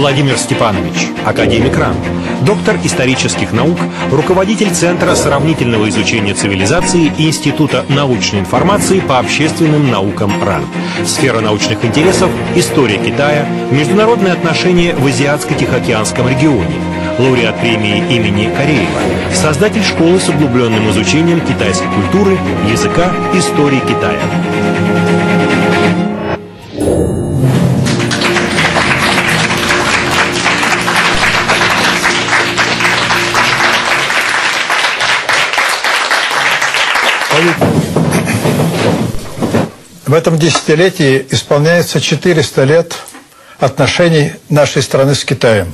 Владимир Степанович, академик РАН, доктор исторических наук, руководитель Центра сравнительного изучения цивилизации Института научной информации по общественным наукам РАН. Сфера научных интересов – история Китая, международные отношения в Азиатско-Тихоокеанском регионе, лауреат премии имени Кореева, создатель школы с углубленным изучением китайской культуры, языка, истории Китая. В этом десятилетии исполняется 400 лет отношений нашей страны с Китаем.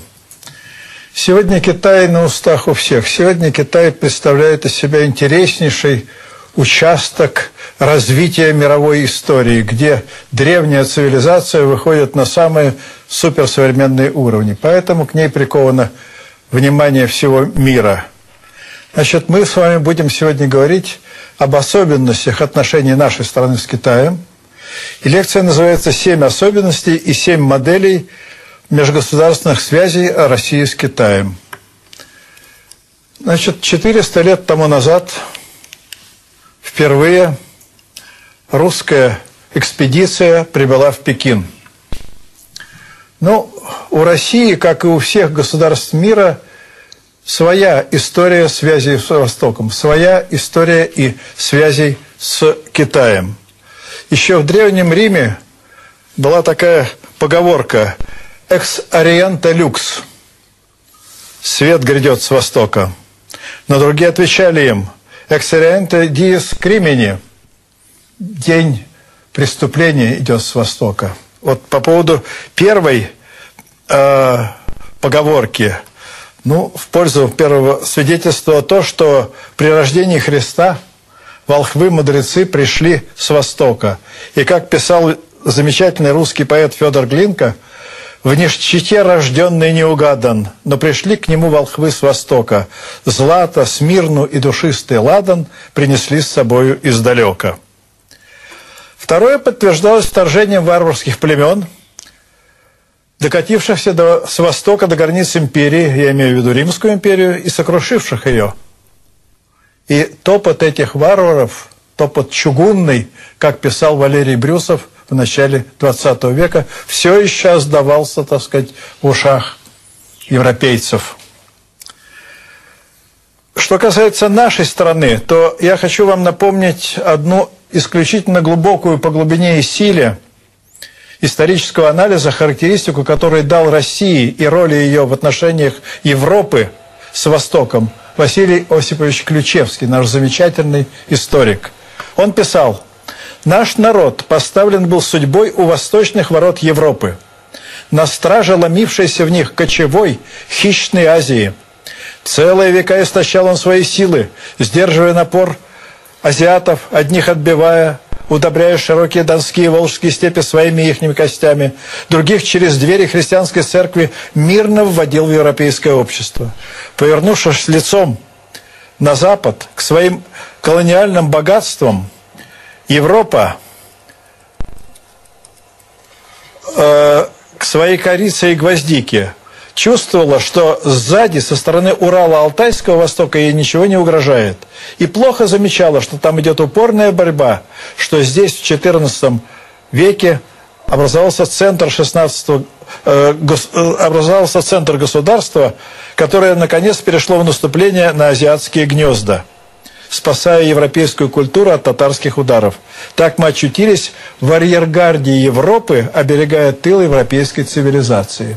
Сегодня Китай на устах у всех. Сегодня Китай представляет из себя интереснейший участок развития мировой истории, где древняя цивилизация выходит на самые суперсовременные уровни. Поэтому к ней приковано внимание всего мира. Значит, мы с вами будем сегодня говорить об особенностях отношений нашей страны с Китаем. И лекция называется «Семь особенностей и семь моделей межгосударственных связей России с Китаем». Значит, 400 лет тому назад впервые русская экспедиция прибыла в Пекин. Ну, у России, как и у всех государств мира, своя история связей с Востоком, своя история и связей с Китаем. Еще в Древнем Риме была такая поговорка «экс ориента люкс» – «свет грядет с Востока». Но другие отвечали им «экс ориента диес кримини» – «день преступления идет с Востока». Вот по поводу первой э, поговорки – ну, в пользу первого свидетельства то, что при рождении Христа волхвы-мудрецы пришли с Востока. И как писал замечательный русский поэт Федор Глинка, «В нищете рожденный не угадан, но пришли к нему волхвы с Востока. Злато, смирну и душистый ладан принесли с собою издалека». Второе подтверждалось вторжением варварских племен – докатившихся до, с востока до границ империи, я имею в виду Римскую империю, и сокрушивших ее. И топот этих варваров, топот чугунный, как писал Валерий Брюсов в начале XX века, все еще оздавался, так сказать, в ушах европейцев. Что касается нашей страны, то я хочу вам напомнить одну исключительно глубокую по глубине и силе исторического анализа характеристику, которую дал России и роли ее в отношениях Европы с Востоком Василий Осипович Ключевский, наш замечательный историк. Он писал, «Наш народ поставлен был судьбой у восточных ворот Европы, на страже ломившейся в них кочевой, хищной Азии. Целые века истощал он свои силы, сдерживая напор азиатов, одних отбивая, удобряя широкие донские и волжские степи своими ихними костями, других через двери христианской церкви мирно вводил в европейское общество. Повернувшись лицом на запад, к своим колониальным богатствам, Европа э, к своей корице и гвоздике – чувствовала, что сзади, со стороны Урала, Алтайского Востока ей ничего не угрожает. И плохо замечала, что там идет упорная борьба, что здесь в XIV веке образовался центр 16 э, э, образовался центр государства, которое наконец перешло в наступление на азиатские гнезда, спасая европейскую культуру от татарских ударов. Так мы очутились в арьергарде Европы, оберегая тыл европейской цивилизации.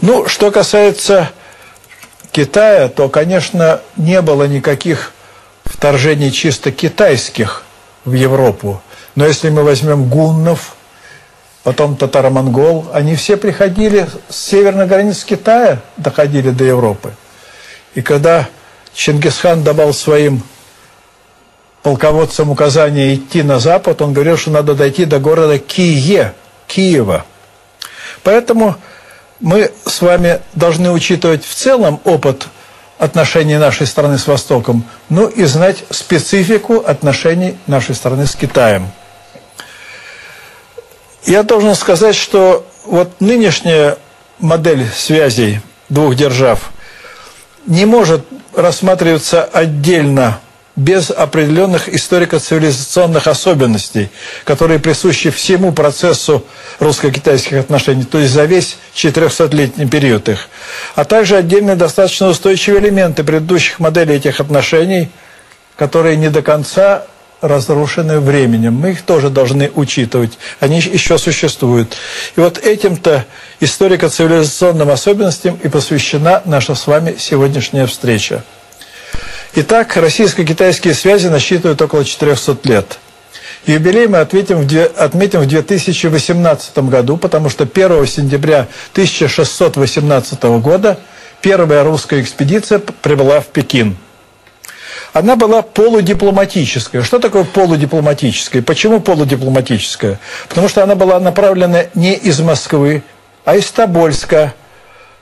Ну, что касается Китая, то, конечно, не было никаких вторжений чисто китайских в Европу. Но если мы возьмем гуннов, потом татаро-монгол, они все приходили с северной границы Китая, доходили до Европы. И когда Чингисхан давал своим полководцам указание идти на запад, он говорил, что надо дойти до города Кие, Киева. Поэтому мы с вами должны учитывать в целом опыт отношений нашей страны с Востоком, ну и знать специфику отношений нашей страны с Китаем. Я должен сказать, что вот нынешняя модель связей двух держав не может рассматриваться отдельно без определенных историко-цивилизационных особенностей, которые присущи всему процессу русско-китайских отношений, то есть за весь 400-летний период их, а также отдельные достаточно устойчивые элементы предыдущих моделей этих отношений, которые не до конца разрушены временем. Мы их тоже должны учитывать. Они еще существуют. И вот этим-то историко-цивилизационным особенностям и посвящена наша с вами сегодняшняя встреча. Итак, российско-китайские связи насчитывают около 400 лет. Юбилей мы отметим в, отметим в 2018 году, потому что 1 сентября 1618 года первая русская экспедиция прибыла в Пекин. Она была полудипломатическая. Что такое полудипломатическая? Почему полудипломатическая? Потому что она была направлена не из Москвы, а из Тобольска,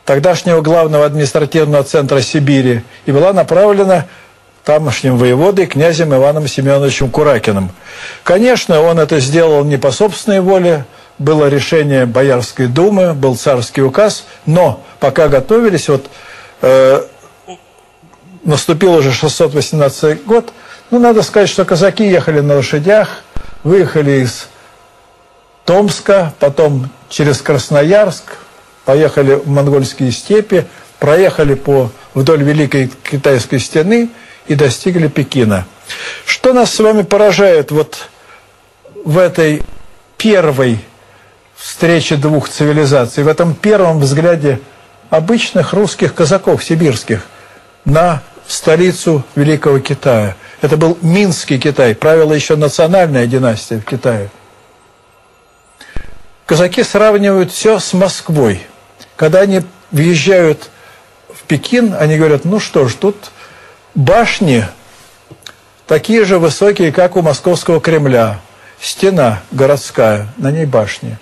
тогдашнего главного административного центра Сибири, и была направлена тамошним воеводой князем Иваном Семеновичем Куракиным. Конечно, он это сделал не по собственной воле, было решение Боярской думы, был царский указ, но пока готовились, вот э, наступил уже 618 год, ну, надо сказать, что казаки ехали на лошадях, выехали из Томска, потом через Красноярск, поехали в монгольские степи, проехали по, вдоль Великой Китайской стены и достигли Пекина. Что нас с вами поражает вот в этой первой встрече двух цивилизаций, в этом первом взгляде обычных русских казаков сибирских на столицу Великого Китая. Это был Минский Китай, правила еще национальная династия в Китае. Казаки сравнивают все с Москвой. Когда они въезжают в Пекин, они говорят, ну что ж, тут башни такие же высокие, как у московского Кремля. Стена городская, на ней башни.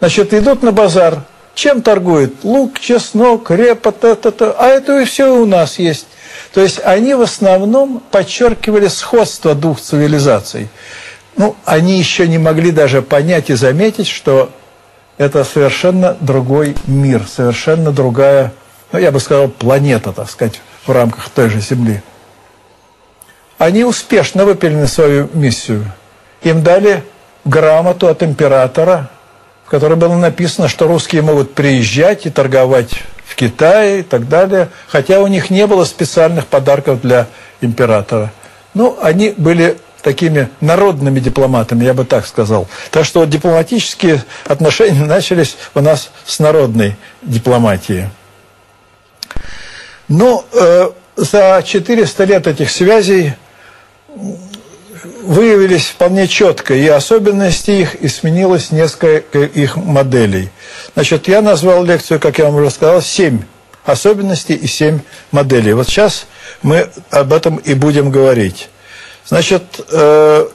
Значит, идут на базар. Чем торгуют? Лук, чеснок, репа, та-та-та. А это и все у нас есть. То есть они в основном подчеркивали сходство двух цивилизаций. Ну, они еще не могли даже понять и заметить, что это совершенно другой мир, совершенно другая, ну, я бы сказал, планета, так сказать, в рамках той же Земли. Они успешно выполнили свою миссию. Им дали грамоту от императора, в которой было написано, что русские могут приезжать и торговать в Китае и так далее, хотя у них не было специальных подарков для императора. Ну, они были такими народными дипломатами, я бы так сказал. Так что дипломатические отношения начались у нас с народной дипломатии. Но ну, э, за 400 лет этих связей выявились вполне четко и особенности их, и сменилось несколько их моделей. Значит, я назвал лекцию, как я вам уже сказал, семь особенностей и семь моделей. Вот сейчас мы об этом и будем говорить. Значит, э,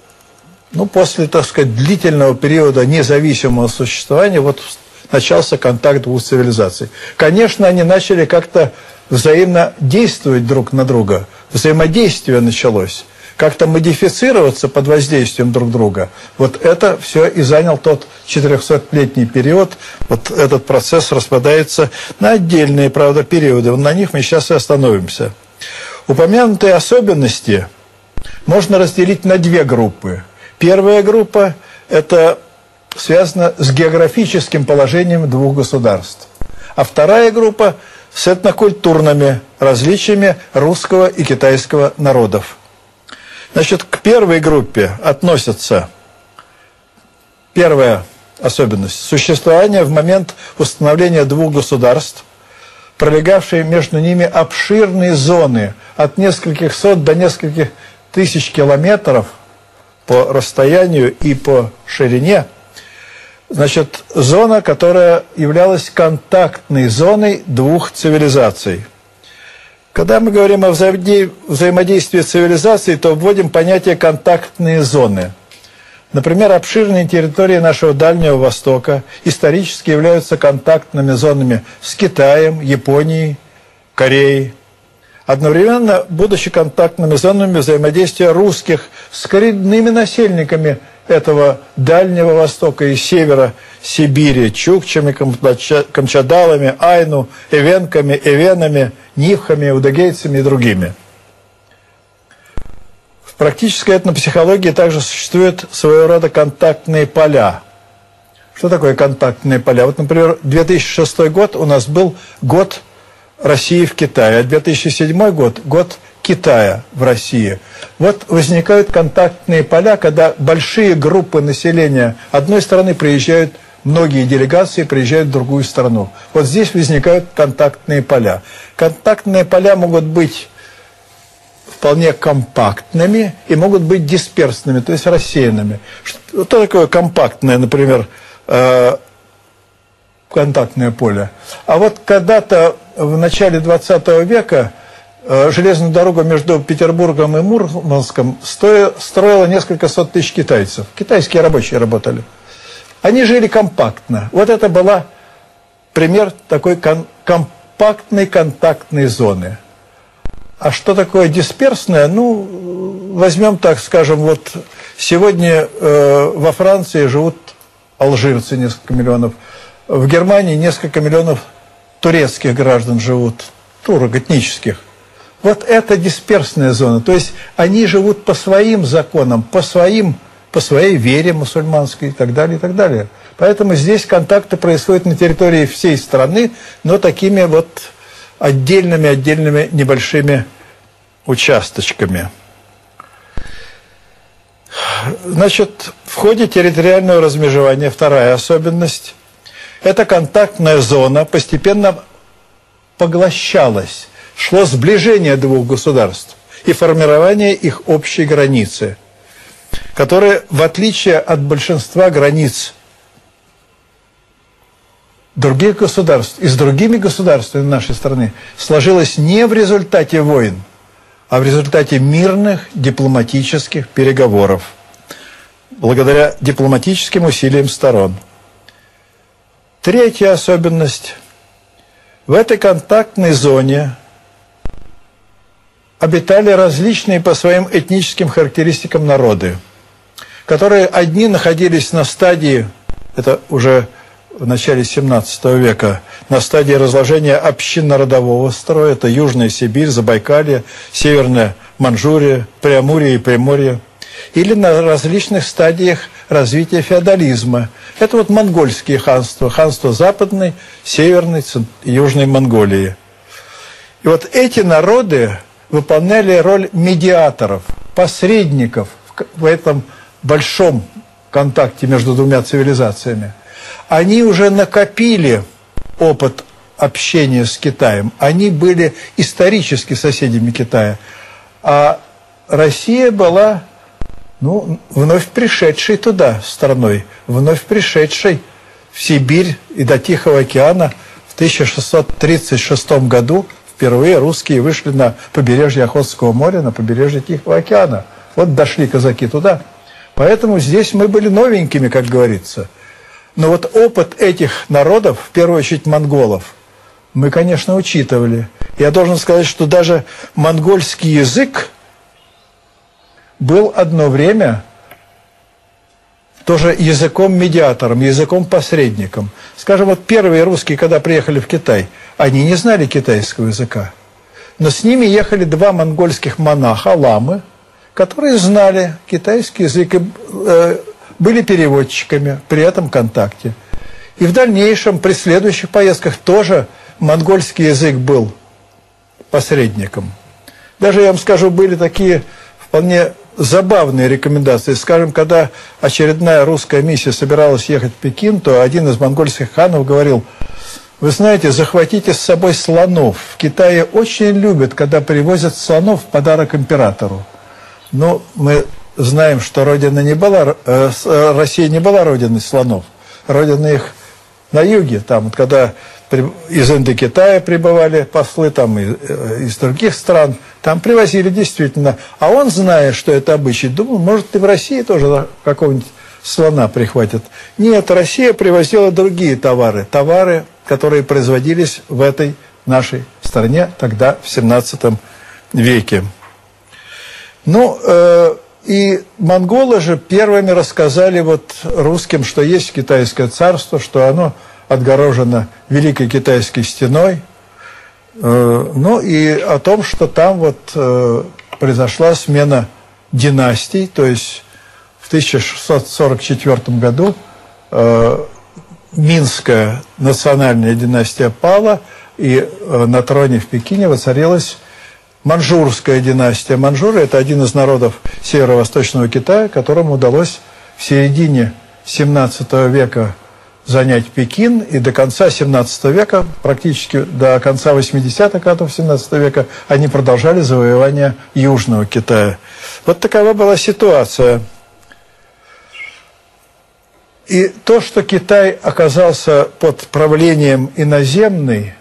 ну, после, так сказать, длительного периода независимого существования, вот начался контакт двух цивилизаций. Конечно, они начали как-то взаимно действовать друг на друга. Взаимодействие началось как-то модифицироваться под воздействием друг друга. Вот это все и занял тот 400-летний период. Вот этот процесс распадается на отдельные, правда, периоды. На них мы сейчас и остановимся. Упомянутые особенности можно разделить на две группы. Первая группа – это связана с географическим положением двух государств. А вторая группа – с этнокультурными различиями русского и китайского народов. Значит, к первой группе относятся первая особенность – существование в момент установления двух государств, пролегавшие между ними обширные зоны от нескольких сот до нескольких тысяч километров по расстоянию и по ширине. Значит, зона, которая являлась контактной зоной двух цивилизаций – когда мы говорим о взаимодействии цивилизаций, то вводим понятие «контактные зоны». Например, обширные территории нашего Дальнего Востока исторически являются контактными зонами с Китаем, Японией, Кореей. Одновременно, будучи контактными зонами взаимодействия русских с коренными насельниками этого Дальнего Востока и Севера Сибири, чукчами, камчадалами, айну, эвенками, эвенами, нивхами, удагейцами и другими. В практической этнопсихологии также существуют своего рода контактные поля. Что такое контактные поля? Вот, например, 2006 год у нас был год России в Китае, а 2007 год – год Китая в России. Вот возникают контактные поля, когда большие группы населения одной страны приезжают, многие делегации приезжают в другую страну. Вот здесь возникают контактные поля. Контактные поля могут быть вполне компактными и могут быть дисперсными, то есть рассеянными. Что такое компактное, например, э, контактное поле? А вот когда-то в начале 20 века Э, железную дорогу между Петербургом и Мурманском строило несколько сот тысяч китайцев. Китайские рабочие работали. Они жили компактно. Вот это была пример такой кон компактной контактной зоны. А что такое дисперсное? Ну, возьмем, так скажем, вот сегодня э, во Франции живут алжирцы, несколько миллионов. В Германии несколько миллионов турецких граждан живут, турок этнических. Вот это дисперсная зона. То есть они живут по своим законам, по своим по своей вере мусульманской и так далее, и так далее. Поэтому здесь контакты происходят на территории всей страны, но такими вот отдельными, отдельными небольшими участочками. Значит, в ходе территориального размежевания вторая особенность – это контактная зона постепенно поглощалась шло сближение двух государств и формирование их общей границы, которая, в отличие от большинства границ других государств и с другими государствами нашей страны, сложилась не в результате войн, а в результате мирных дипломатических переговоров, благодаря дипломатическим усилиям сторон. Третья особенность. В этой контактной зоне обитали различные по своим этническим характеристикам народы, которые одни находились на стадии, это уже в начале 17 века, на стадии разложения общинно-родового строя, это Южная Сибирь, Забайкалье, Северная Манчжурия, Преамурье и Приморье, или на различных стадиях развития феодализма. Это вот монгольские ханства, ханство Западной, Северной, Южной Монголии. И вот эти народы выполняли роль медиаторов, посредников в этом большом контакте между двумя цивилизациями. Они уже накопили опыт общения с Китаем. Они были исторически соседями Китая. А Россия была ну, вновь пришедшей туда страной, вновь пришедшей в Сибирь и до Тихого океана в 1636 году впервые русские вышли на побережье Охотского моря, на побережье Тихого океана. Вот дошли казаки туда. Поэтому здесь мы были новенькими, как говорится. Но вот опыт этих народов, в первую очередь монголов, мы, конечно, учитывали. Я должен сказать, что даже монгольский язык был одно время тоже языком-медиатором, языком-посредником. Скажем, вот первые русские, когда приехали в Китай, они не знали китайского языка. Но с ними ехали два монгольских монаха, ламы, которые знали китайский язык и э, были переводчиками при этом контакте. И в дальнейшем, при следующих поездках, тоже монгольский язык был посредником. Даже, я вам скажу, были такие вполне забавные рекомендации. Скажем, когда очередная русская миссия собиралась ехать в Пекин, то один из монгольских ханов говорил, вы знаете, захватите с собой слонов. В Китае очень любят, когда привозят слонов в подарок императору. Но мы знаем, что Родина не была, э, э Россия не была родиной слонов. Родина их на юге, там, вот когда из Индокитая прибывали послы, там, э, из других стран, там привозили действительно. А он, зная, что это обычай, думал, может, и в России тоже какого-нибудь слона прихватят. Нет, Россия привозила другие товары, товары, которые производились в этой нашей стране тогда, в 17 веке. Ну, э, И монголы же первыми рассказали вот русским, что есть китайское царство, что оно отгорожено Великой Китайской стеной. Э, ну и о том, что там вот э, произошла смена династий, то есть в 1644 году э, Минская национальная династия пала, и на троне в Пекине воцарилась Манжурская династия. Манжуры – это один из народов северо-восточного Китая, которому удалось в середине 17 века занять Пекин, и до конца 17 века, практически до конца 80-х годов 17 века, они продолжали завоевание Южного Китая. Вот такова была ситуация. И то, что Китай оказался под правлением иноземной,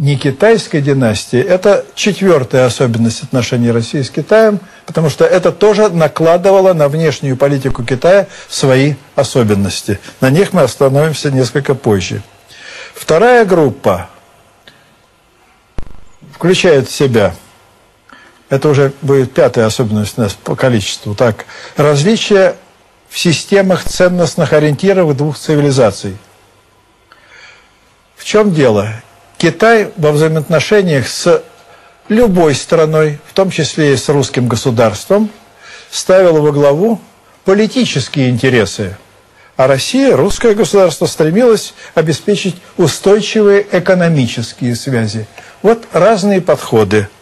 не китайской династии, это четвертая особенность отношений России с Китаем, потому что это тоже накладывало на внешнюю политику Китая свои особенности. На них мы остановимся несколько позже. Вторая группа включает в себя, это уже будет пятая особенность у нас по количеству, так, различия в системах ценностных ориентиров двух цивилизаций. В чем дело? Китай во взаимоотношениях с любой страной, в том числе и с русским государством, ставил во главу политические интересы. А Россия, русское государство, стремилось обеспечить устойчивые экономические связи. Вот разные подходы –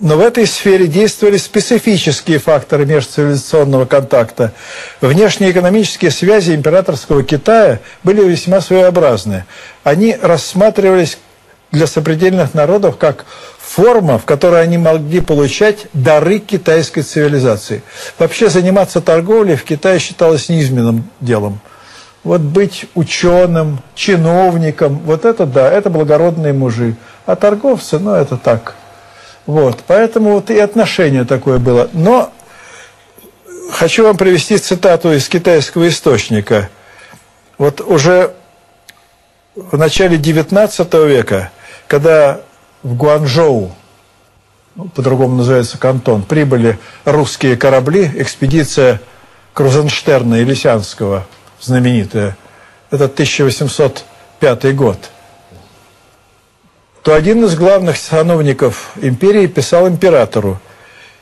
но в этой сфере действовали специфические факторы межцивилизационного контакта. Внешние экономические связи императорского Китая были весьма своеобразны. Они рассматривались для сопредельных народов как форма, в которой они могли получать дары китайской цивилизации. Вообще заниматься торговлей в Китае считалось неизменным делом. Вот быть ученым, чиновником, вот это да, это благородные мужи. А торговцы, ну это так – вот, поэтому вот и отношение такое было. Но хочу вам привести цитату из китайского источника. Вот уже в начале XIX века, когда в Гуанчжоу, ну, по-другому называется Кантон, прибыли русские корабли, экспедиция Крузенштерна и Лисянского, знаменитая, это 1805 год – то один из главных сановников империи писал императору,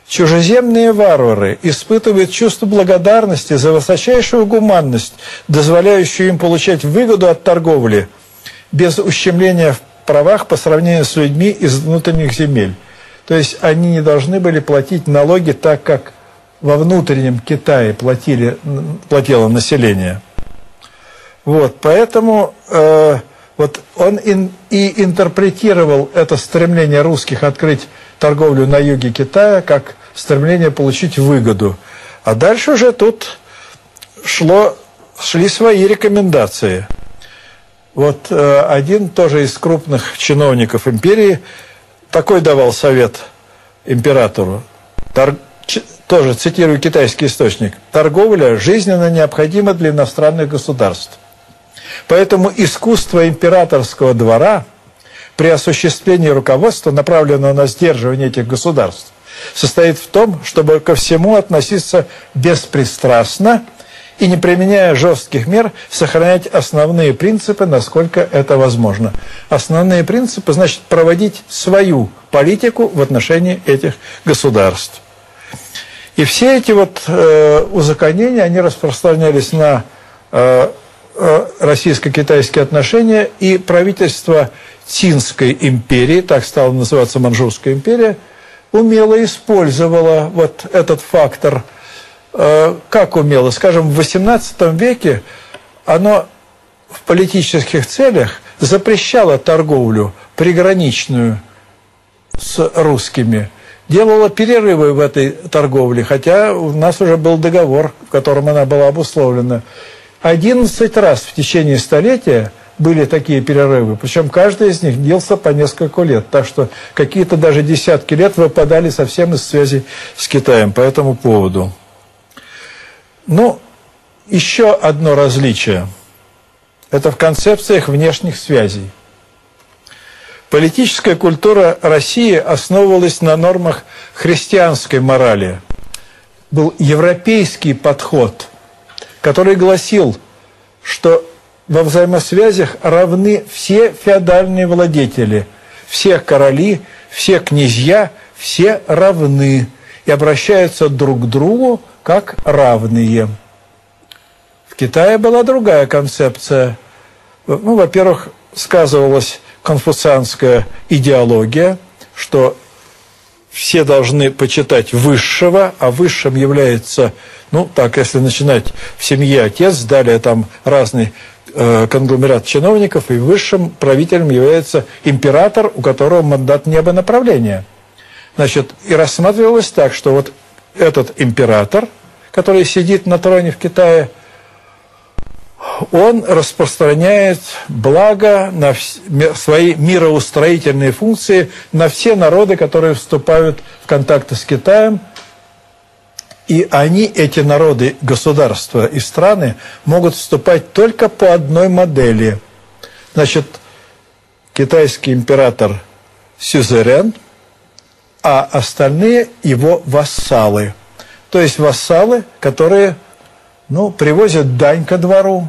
Чужеземные варвары испытывают чувство благодарности за высочайшую гуманность, дозволяющую им получать выгоду от торговли, без ущемления в правах по сравнению с людьми из внутренних земель. То есть они не должны были платить налоги так, как во внутреннем Китае платили, платило население. Вот, поэтому э, вот он и интерпретировал это стремление русских открыть торговлю на юге Китая как стремление получить выгоду. А дальше уже тут шло, шли свои рекомендации. Вот э, один тоже из крупных чиновников империи такой давал совет императору. Тор, тоже цитирую китайский источник. Торговля жизненно необходима для иностранных государств. Поэтому искусство императорского двора при осуществлении руководства, направленного на сдерживание этих государств, состоит в том, чтобы ко всему относиться беспристрастно и, не применяя жестких мер, сохранять основные принципы, насколько это возможно. Основные принципы значит проводить свою политику в отношении этих государств. И все эти вот э, узаконения, они распространялись на э, российско-китайские отношения, и правительство Цинской империи, так стала называться Манчжурская империя, умело использовало вот этот фактор. Э, как умело? Скажем, в XVIII веке оно в политических целях запрещало торговлю приграничную с русскими, делала перерывы в этой торговле, хотя у нас уже был договор, в котором она была обусловлена. 11 раз в течение столетия были такие перерывы, причем каждый из них длился по несколько лет, так что какие-то даже десятки лет выпадали совсем из связи с Китаем по этому поводу. Ну, еще одно различие – это в концепциях внешних связей. Политическая культура России основывалась на нормах христианской морали. Был европейский подход, который гласил, что во взаимосвязях равны все феодальные владетели, все короли, все князья, все равны и обращаются друг к другу как равные. В Китае была другая концепция. Ну, во-первых, сказывалась конфуцианская идеология, что все должны почитать высшего, а высшим является, ну, так, если начинать в семье отец, далее там разный э, конгломерат чиновников, и высшим правителем является император, у которого мандат неба направления. Значит, и рассматривалось так, что вот этот император, который сидит на троне в Китае, он распространяет благо на свои мироустроительные функции на все народы, которые вступают в контакты с Китаем. И они, эти народы, государства и страны, могут вступать только по одной модели. Значит, китайский император сюзерен, а остальные его вассалы. То есть вассалы, которые ну, привозят дань ко двору,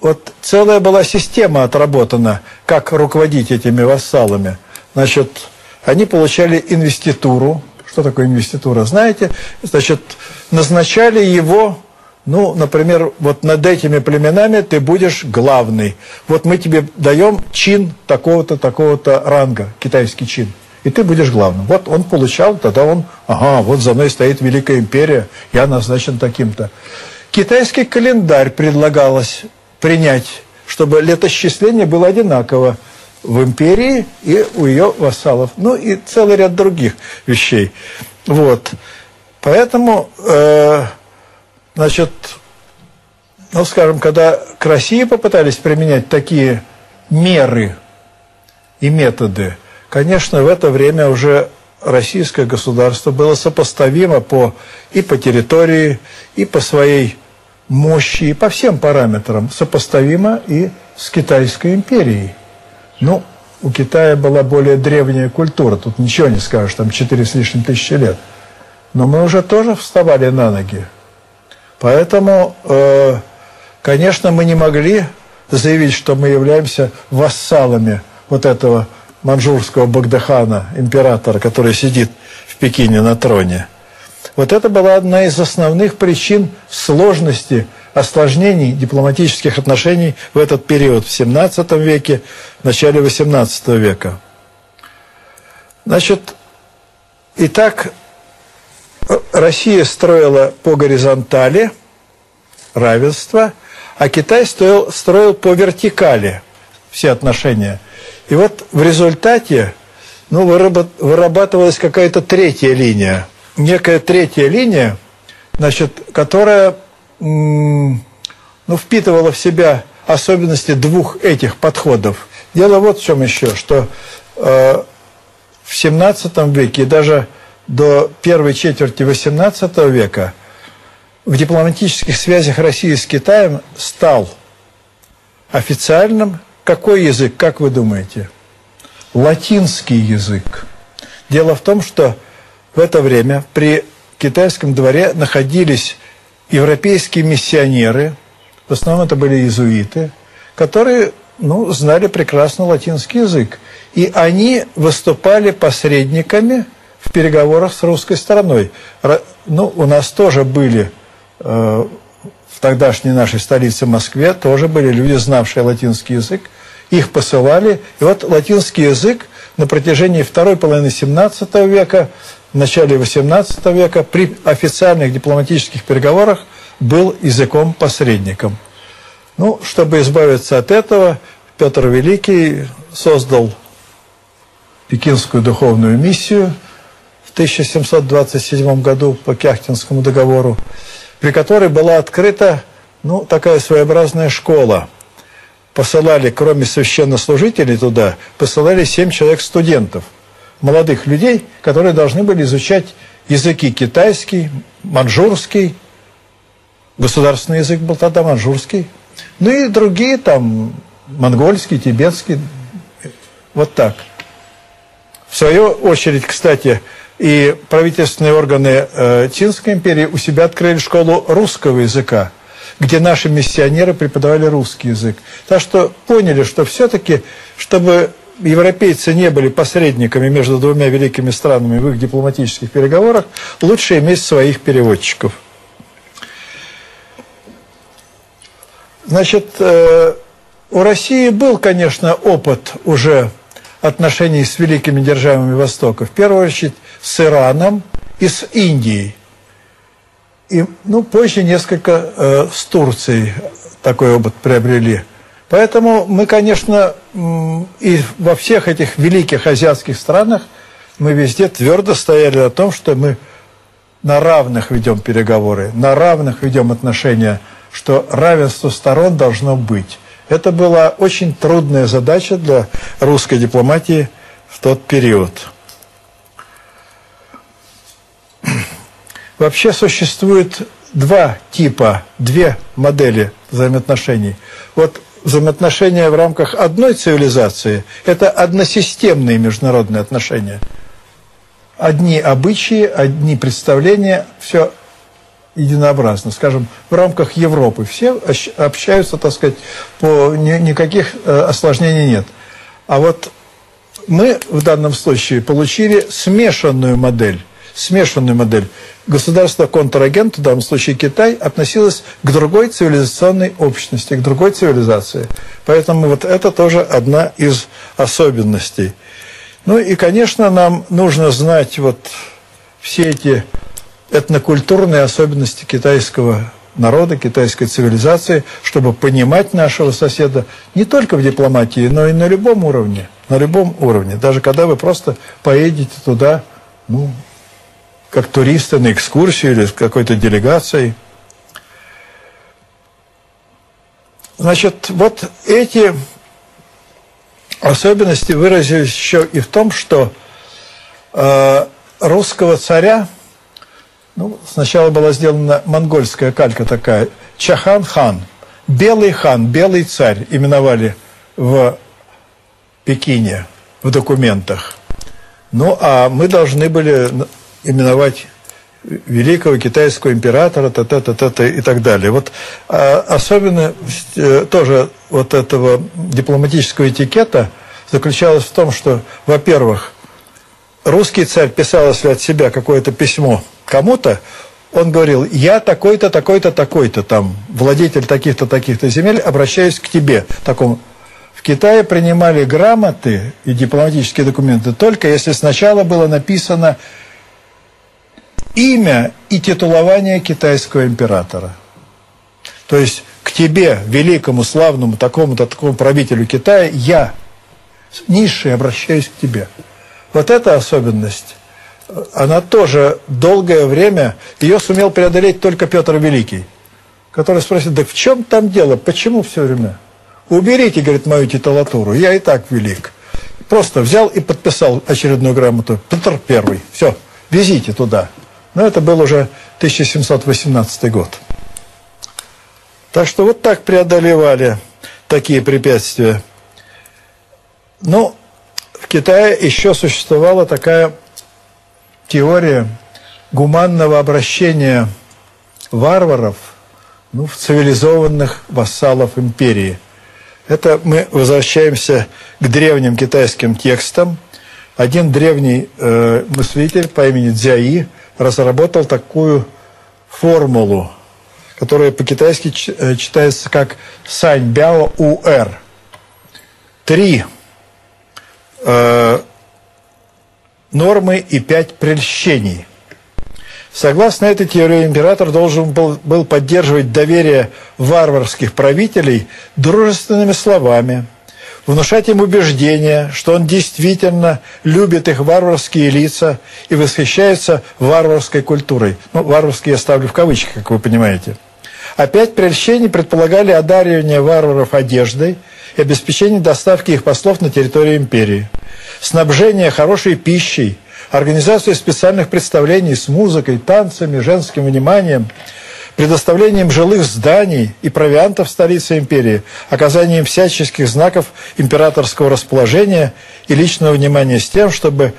вот целая была система отработана, как руководить этими вассалами. Значит, они получали инвеституру. Что такое инвеститура, знаете? Значит, назначали его, ну, например, вот над этими племенами ты будешь главный. Вот мы тебе даем чин такого-то, такого-то ранга, китайский чин. И ты будешь главным. Вот он получал, тогда он, ага, вот за мной стоит Великая Империя, я назначен таким-то. Китайский календарь предлагалось принять, чтобы летосчисление было одинаково в империи и у ее вассалов. Ну и целый ряд других вещей. Вот. Поэтому, э, значит, ну, скажем, когда к России попытались применять такие меры и методы, конечно, в это время уже российское государство было сопоставимо по, и по территории, и по своей мощи и по всем параметрам сопоставимо и с Китайской империей. Ну, у Китая была более древняя культура, тут ничего не скажешь, там 4 с лишним тысячи лет. Но мы уже тоже вставали на ноги. Поэтому, э, конечно, мы не могли заявить, что мы являемся вассалами вот этого манжурского Багдахана, императора, который сидит в Пекине на троне. Вот это была одна из основных причин сложности, осложнений дипломатических отношений в этот период, в 17 веке, в начале 18 века. Значит, итак, Россия строила по горизонтали равенство, а Китай строил, строил по вертикали все отношения. И вот в результате ну, вырабатывалась какая-то третья линия – некая третья линия, значит, которая ну, впитывала в себя особенности двух этих подходов. Дело вот в чем еще, что э, в 17 веке и даже до первой четверти 18 века в дипломатических связях России с Китаем стал официальным какой язык, как вы думаете? Латинский язык. Дело в том, что в это время при китайском дворе находились европейские миссионеры, в основном это были иезуиты, которые ну, знали прекрасно латинский язык. И они выступали посредниками в переговорах с русской стороной. Ну, у нас тоже были э, тогдашней нашей столице Москве, тоже были люди, знавшие латинский язык. Их посылали. И вот латинский язык на протяжении второй половины 17 века в начале XVIII века при официальных дипломатических переговорах был языком-посредником. Ну, чтобы избавиться от этого, Петр Великий создал Пекинскую духовную миссию в 1727 году по Кяхтинскому договору, при которой была открыта ну, такая своеобразная школа. Посылали, кроме священнослужителей туда, посылали семь человек студентов – молодых людей, которые должны были изучать языки китайский, манжурский, государственный язык был тогда манжурский, ну и другие там, монгольский, тибетский, Вот так. В свою очередь, кстати, и правительственные органы э, Чинской империи у себя открыли школу русского языка, где наши миссионеры преподавали русский язык. Так что поняли, что все-таки, чтобы европейцы не были посредниками между двумя великими странами в их дипломатических переговорах, лучше иметь своих переводчиков. Значит, э, у России был, конечно, опыт уже отношений с великими державами Востока. В первую очередь с Ираном и с Индией. И, ну, позже несколько э, с Турцией такой опыт приобрели. Поэтому мы, конечно, и во всех этих великих азиатских странах мы везде твердо стояли о том, что мы на равных ведем переговоры, на равных ведем отношения, что равенство сторон должно быть. Это была очень трудная задача для русской дипломатии в тот период. Вообще существует два типа, две модели взаимоотношений. Вот взаимоотношения в рамках одной цивилизации – это односистемные международные отношения. Одни обычаи, одни представления, все единообразно. Скажем, в рамках Европы все общаются, так сказать, по никаких э, осложнений нет. А вот мы в данном случае получили смешанную модель. Смешанную модель. Государство-контрагент, в данном случае Китай, относилось к другой цивилизационной общности, к другой цивилизации. Поэтому вот это тоже одна из особенностей. Ну и, конечно, нам нужно знать вот все эти этнокультурные особенности китайского народа, китайской цивилизации, чтобы понимать нашего соседа не только в дипломатии, но и на любом уровне. На любом уровне. Даже когда вы просто поедете туда, ну, как туристы на экскурсию или с какой-то делегацией. Значит, вот эти особенности выразились еще и в том, что э, русского царя ну, сначала была сделана монгольская калька такая. Чахан-хан. Белый хан, белый царь именовали в Пекине в документах. Ну, а мы должны были именовать великого китайского императора, та -та -та -та -та, и так далее. Вот а, особенно э, тоже вот этого дипломатического этикета заключалась в том, что, во-первых, русский царь писал, если от себя какое-то письмо кому-то, он говорил, я такой-то, такой-то, такой-то, там, владетель таких-то, таких-то земель, обращаюсь к тебе. Таком. В Китае принимали грамоты и дипломатические документы только если сначала было написано имя и титулование китайского императора. То есть к тебе, великому, славному, такому-то, такому правителю Китая, я, низший, обращаюсь к тебе. Вот эта особенность она тоже долгое время, ее сумел преодолеть только Петр Великий, который спросит, да в чем там дело, почему все время? Уберите, говорит, мою титулатуру, я и так велик. Просто взял и подписал очередную грамоту. Петр Первый, все, везите туда. Но это был уже 1718 год. Так что вот так преодолевали такие препятствия. Ну, в Китае еще существовала такая теория гуманного обращения варваров ну, в цивилизованных вассалов империи. Это мы возвращаемся к древним китайским текстам. Один древний э, мыслитель по имени Дзяи разработал такую формулу, которая по-китайски э, читается как «сань бяо уэр». Три э, нормы и пять прельщений. Согласно этой теории, император должен был, был поддерживать доверие варварских правителей дружественными словами, внушать им убеждение, что он действительно любит их варварские лица и восхищается варварской культурой. Ну, варварские я ставлю в кавычки, как вы понимаете. Опять прельщения предполагали одаривание варваров одеждой и обеспечение доставки их послов на территорию империи снабжение хорошей пищей, организацию специальных представлений с музыкой, танцами, женским вниманием, предоставлением жилых зданий и провиантов столицы империи, оказанием всяческих знаков императорского расположения и личного внимания с тем, чтобы,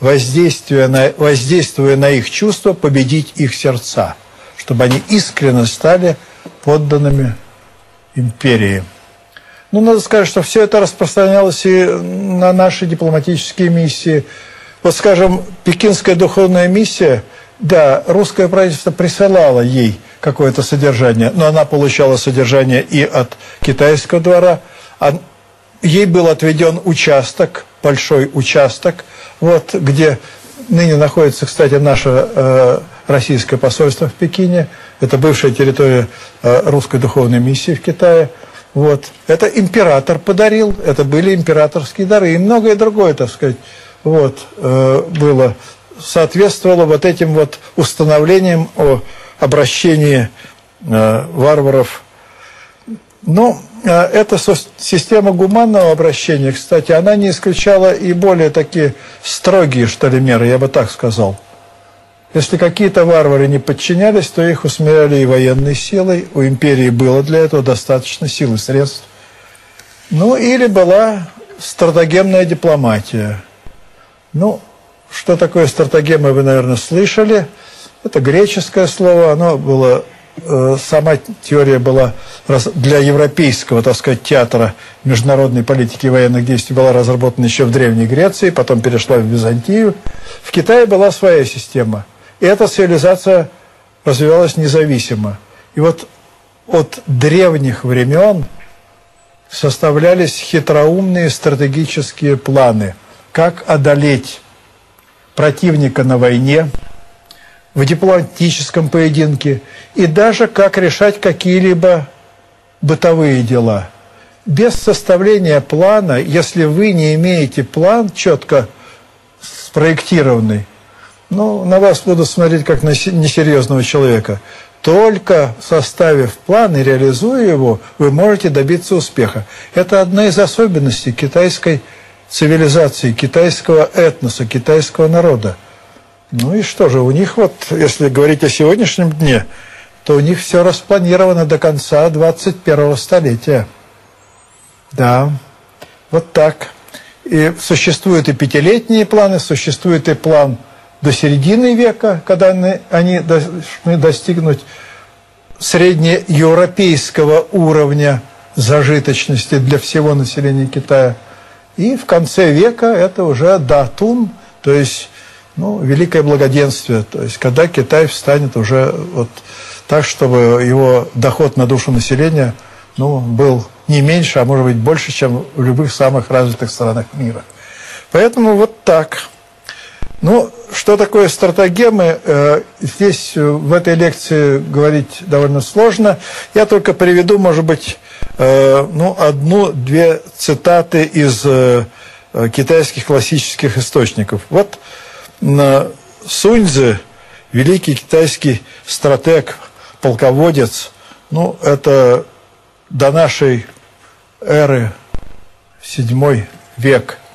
воздействуя на, воздействуя на их чувства, победить их сердца, чтобы они искренне стали подданными империи. Ну, надо сказать, что все это распространялось и на наши дипломатические миссии. Вот, скажем, Пекинская духовная миссия, да, русское правительство присылало ей какое-то содержание, но она получала содержание и от китайского двора. Ей был отведен участок, большой участок, вот где ныне находится, кстати, наше э, российское посольство в Пекине. Это бывшая территория э, русской духовной миссии в Китае – вот. Это император подарил, это были императорские дары и многое другое, так сказать, вот, э, было, соответствовало вот этим вот установлениям о обращении э, варваров. Но э, эта система гуманного обращения, кстати, она не исключала и более такие строгие, что ли, меры, я бы так сказал. Если какие-то варвары не подчинялись, то их усмиряли и военной силой. У империи было для этого достаточно сил и средств. Ну, или была стратегемная дипломатия. Ну, что такое стратегема, вы, наверное, слышали. Это греческое слово, оно было, э, сама теория была для европейского, так сказать, театра международной политики и военных действий была разработана еще в Древней Греции, потом перешла в Византию. В Китае была своя система – и эта цивилизация развивалась независимо. И вот от древних времен составлялись хитроумные стратегические планы, как одолеть противника на войне, в дипломатическом поединке и даже как решать какие-либо бытовые дела. Без составления плана, если вы не имеете план четко спроектированный, ну, на вас буду смотреть как на несерьезного человека. Только составив план и реализуя его, вы можете добиться успеха. Это одна из особенностей китайской цивилизации, китайского этноса, китайского народа. Ну и что же, у них вот, если говорить о сегодняшнем дне, то у них все распланировано до конца 21 столетия. Да, вот так. И существуют и пятилетние планы, существует и план – до середины века, когда они должны достигнуть среднеевропейского уровня зажиточности для всего населения Китая. И в конце века это уже датум, то есть ну, великое благоденствие, то есть когда Китай встанет уже вот так, чтобы его доход на душу населения ну, был не меньше, а может быть больше, чем в любых самых развитых странах мира. Поэтому вот так. Ну, что такое стратегемы, э, здесь э, в этой лекции говорить довольно сложно. Я только приведу, может быть, э, ну, одну-две цитаты из китайских классических источников. Вот Суньцзы, великий китайский стратег, полководец, ну, это до нашей эры, седьмой век –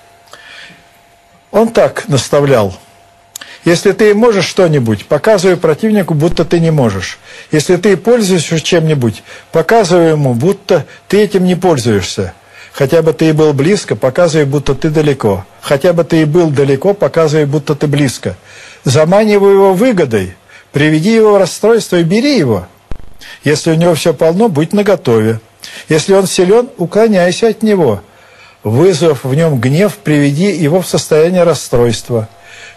он так наставлял. Если ты можешь что-нибудь, показывай противнику, будто ты не можешь. Если ты пользуешься чем-нибудь, показывай ему, будто ты этим не пользуешься. Хотя бы ты и был близко, показывай, будто ты далеко. Хотя бы ты и был далеко, показывай, будто ты близко. Заманивай его выгодой, приведи его в расстройство и бери его. Если у него все полно, будь наготове. Если он силен, уклоняйся от него – Вызвав в нем гнев, приведи его в состояние расстройства.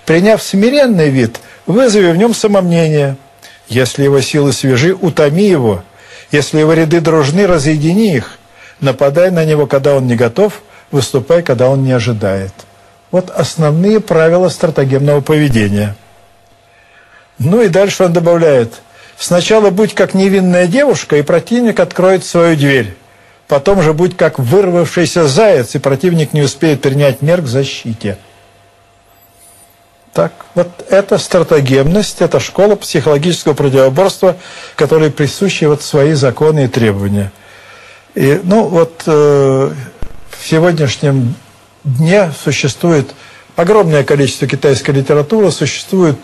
Приняв смиренный вид, вызови в нем самомнение. Если его силы свежи, утоми его. Если его ряды дружны, разъедини их. Нападай на него, когда он не готов, выступай, когда он не ожидает. Вот основные правила стратегемного поведения. Ну и дальше он добавляет. Сначала будь как невинная девушка, и противник откроет свою дверь. Потом же будь как вырвавшийся заяц, и противник не успеет принять мер к защите. Так, вот это стратегемность, это школа психологического противоборства, которой присущи вот свои законы и требования. И, ну, вот э, в сегодняшнем дне существует огромное количество китайской литературы, существует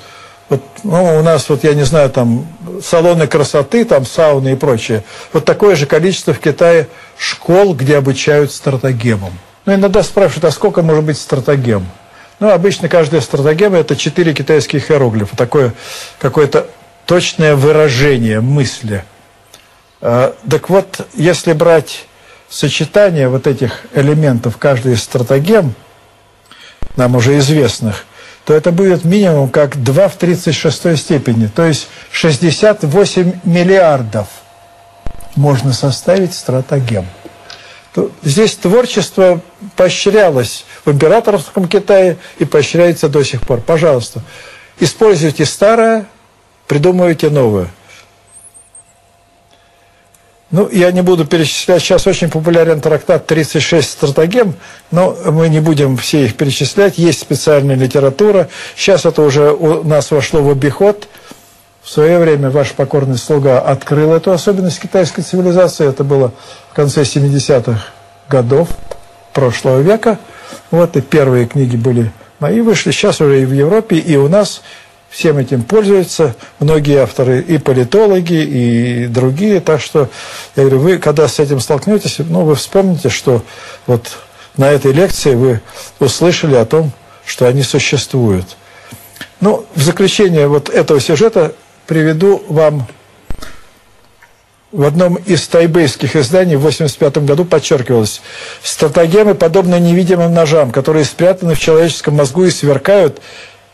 Вот, ну, у нас, вот я не знаю, там салоны красоты, там сауны и прочее. Вот такое же количество в Китае школ, где обучают стратегемам. Ну, иногда спрашивают, а сколько может быть стратегем? Ну, обычно каждая стратегема – это четыре китайских иероглифа. Такое какое-то точное выражение мысли. А, так вот, если брать сочетание вот этих элементов каждой из стратегем, нам уже известных – то это будет минимум как 2 в 36 степени, то есть 68 миллиардов можно составить стратагем. Здесь творчество поощрялось в императорском Китае и поощряется до сих пор. Пожалуйста, используйте старое, придумывайте новое. Ну, я не буду перечислять, сейчас очень популярен трактат «36 стратегем», но мы не будем все их перечислять, есть специальная литература, сейчас это уже у нас вошло в обиход. В свое время ваш покорный слуга открыл эту особенность китайской цивилизации, это было в конце 70-х годов прошлого века. Вот и первые книги были мои, вышли. Сейчас уже и в Европе, и у нас всем этим пользуются многие авторы, и политологи, и другие. Так что, я говорю, вы, когда с этим столкнетесь, ну, вы вспомните, что вот на этой лекции вы услышали о том, что они существуют. Ну, в заключение вот этого сюжета приведу вам в одном из тайбейских изданий в 1985 году подчеркивалось, стратегемы подобны невидимым ножам, которые спрятаны в человеческом мозгу и сверкают,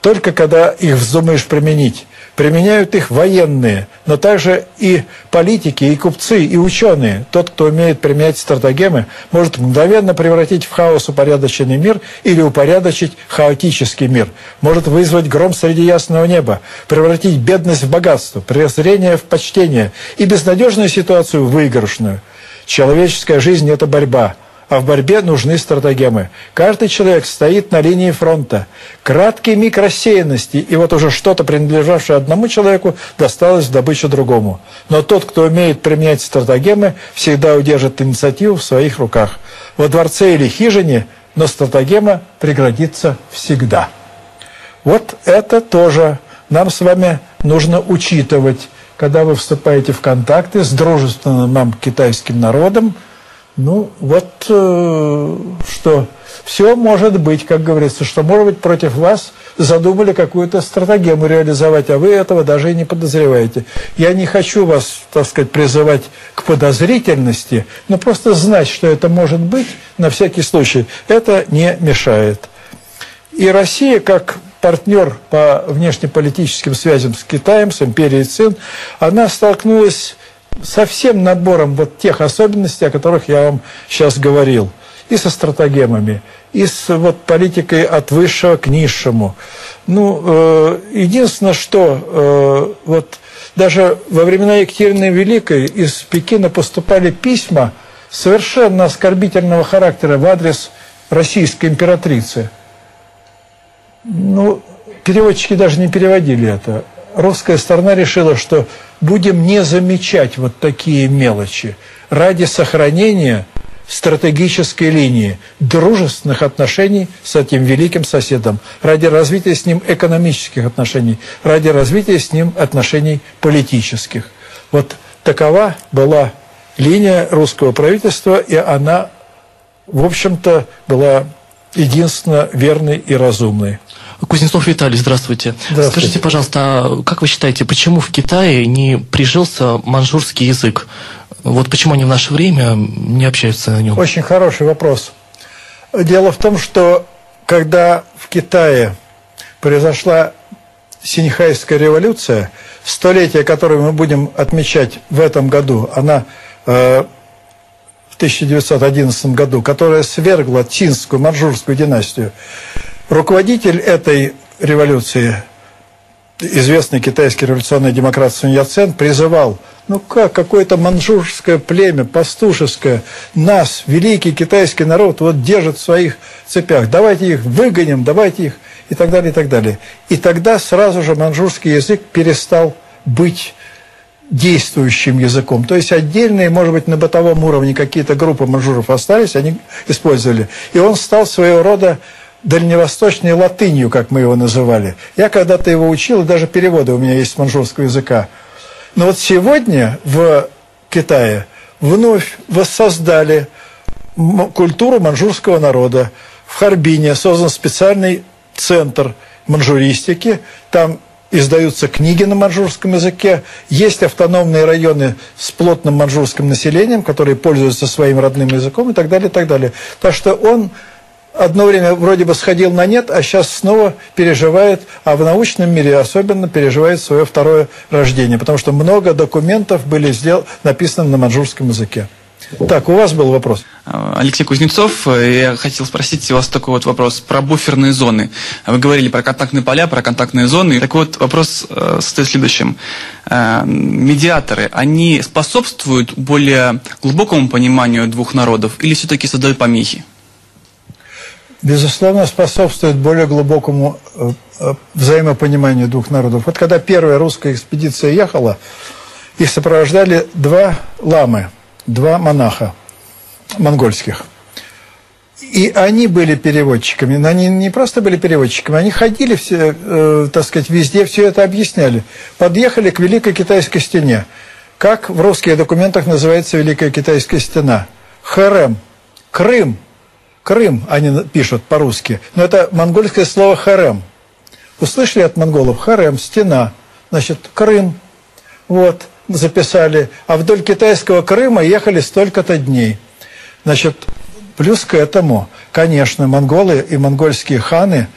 только когда их вздумаешь применить. Применяют их военные, но также и политики, и купцы, и ученые. Тот, кто умеет применять стратегемы, может мгновенно превратить в хаос упорядоченный мир или упорядочить хаотический мир. Может вызвать гром среди ясного неба, превратить бедность в богатство, презрение в почтение и безнадежную ситуацию в выигрышную. Человеческая жизнь – это борьба – а в борьбе нужны стратегемы. Каждый человек стоит на линии фронта. Краткий миг рассеянности, и вот уже что-то, принадлежавшее одному человеку, досталось в добычу другому. Но тот, кто умеет применять стратегемы, всегда удержит инициативу в своих руках. Во дворце или хижине, но стратегема пригодится всегда. Вот это тоже нам с вами нужно учитывать, когда вы вступаете в контакты с дружественным нам китайским народом, ну, вот э, что все может быть, как говорится, что, может быть, против вас задумали какую-то стратегему реализовать, а вы этого даже и не подозреваете. Я не хочу вас, так сказать, призывать к подозрительности, но просто знать, что это может быть, на всякий случай, это не мешает. И Россия, как партнер по внешнеполитическим связям с Китаем, с империей Цин, она столкнулась со всем набором вот тех особенностей, о которых я вам сейчас говорил. И со стратегемами, и с вот, политикой от высшего к низшему. Ну, э, единственное, что э, вот даже во времена Екатерины Великой из Пекина поступали письма совершенно оскорбительного характера в адрес российской императрицы. Ну, переводчики даже не переводили это русская сторона решила, что будем не замечать вот такие мелочи ради сохранения стратегической линии дружественных отношений с этим великим соседом, ради развития с ним экономических отношений, ради развития с ним отношений политических. Вот такова была линия русского правительства, и она, в общем-то, была единственно верной и разумной. Кузнецов Виталий, здравствуйте. здравствуйте. Скажите, пожалуйста, а как вы считаете, почему в Китае не прижился манжурский язык? Вот почему они в наше время не общаются на нем? Очень хороший вопрос. Дело в том, что когда в Китае произошла Синьхайская революция, столетие, которое мы будем отмечать в этом году, она э, в 1911 году, которая свергла Цинскую, манжурскую династию, Руководитель этой революции, известный китайский революционный демократ Сунь Яцен, призывал, ну как, какое-то манчжурское племя, пастушеское, нас, великий китайский народ, вот держит в своих цепях, давайте их выгоним, давайте их, и так далее, и так далее. И тогда сразу же манчжурский язык перестал быть действующим языком. То есть отдельные, может быть, на бытовом уровне какие-то группы манжуров остались, они использовали. И он стал своего рода дальневосточной латынью, как мы его называли. Я когда-то его учил, и даже переводы у меня есть с манжурского языка. Но вот сегодня в Китае вновь воссоздали культуру манжурского народа. В Харбине создан специальный центр манжуристики. Там издаются книги на манжурском языке. Есть автономные районы с плотным манжурским населением, которые пользуются своим родным языком и так далее, и так далее. Так что он одно время вроде бы сходил на нет, а сейчас снова переживает, а в научном мире особенно переживает свое второе рождение, потому что много документов были сдел... написаны на манжурском языке. Так, у вас был вопрос. А, Алексей Кузнецов, я хотел спросить у вас такой вот вопрос про буферные зоны. Вы говорили про контактные поля, про контактные зоны. Так вот, вопрос э, состоит в следующем. Э, медиаторы, они способствуют более глубокому пониманию двух народов или все-таки создают помехи? Безусловно, способствует более глубокому э, э, взаимопониманию двух народов. Вот когда первая русская экспедиция ехала, их сопровождали два ламы, два монаха монгольских. И они были переводчиками, но они не просто были переводчиками, они ходили, все, э, так сказать, везде, все это объясняли. Подъехали к Великой Китайской стене. Как в русских документах называется Великая Китайская стена? Харем, Крым – Крым, они пишут по-русски, но это монгольское слово харем. Услышали от монголов харем, стена, значит, Крым, вот, записали, а вдоль китайского Крыма ехали столько-то дней. Значит, плюс к этому, конечно, монголы и монгольские ханы –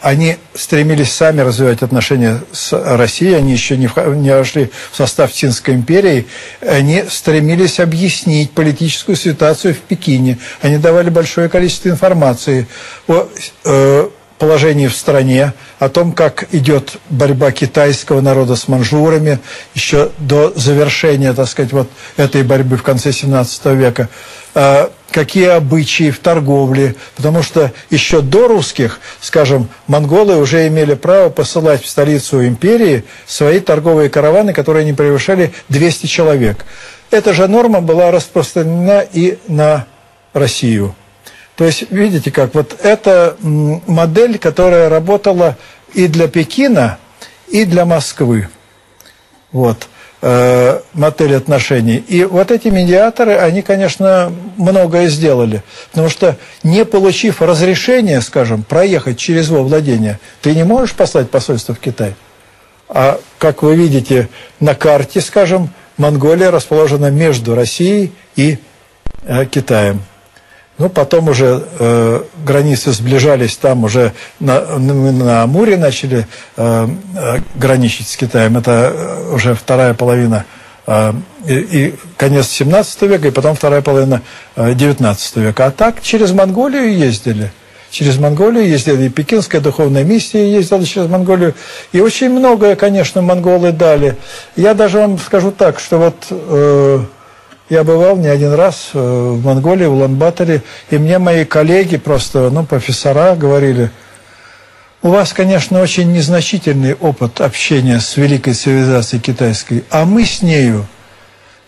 они стремились сами развивать отношения с Россией, они еще не, не вошли в состав Цинской империи, они стремились объяснить политическую ситуацию в Пекине, они давали большое количество информации о э, положении в стране, о том, как идет борьба китайского народа с манжурами еще до завершения, так сказать, вот этой борьбы в конце 17 века. Какие обычаи в торговле, потому что еще до русских, скажем, монголы уже имели право посылать в столицу империи свои торговые караваны, которые не превышали 200 человек. Эта же норма была распространена и на Россию. То есть, видите как, вот это модель, которая работала и для Пекина, и для Москвы. Вот э, модель отношений. И вот эти медиаторы, они, конечно, многое сделали. Потому что не получив разрешения, скажем, проехать через его владение, ты не можешь послать посольство в Китай. А, как вы видите на карте, скажем, Монголия расположена между Россией и э, Китаем. Ну, потом уже э, границы сближались, там уже на, на Амуре начали э, э, граничить с Китаем. Это э, уже вторая половина э, и, и конец 17 века, и потом вторая половина э, 19 века. А так через Монголию ездили. Через Монголию ездили, и Пекинская духовная миссия ездила через Монголию. И очень многое, конечно, монголы дали. Я даже вам скажу так, что вот... Э, я бывал не один раз э, в Монголии, в Улан-Баторе, и мне мои коллеги, просто, ну, профессора говорили, у вас, конечно, очень незначительный опыт общения с великой цивилизацией китайской, а мы с нею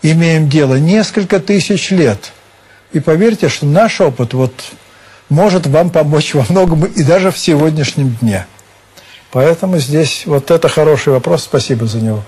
имеем дело несколько тысяч лет. И поверьте, что наш опыт вот может вам помочь во многом и даже в сегодняшнем дне. Поэтому здесь вот это хороший вопрос, спасибо за него.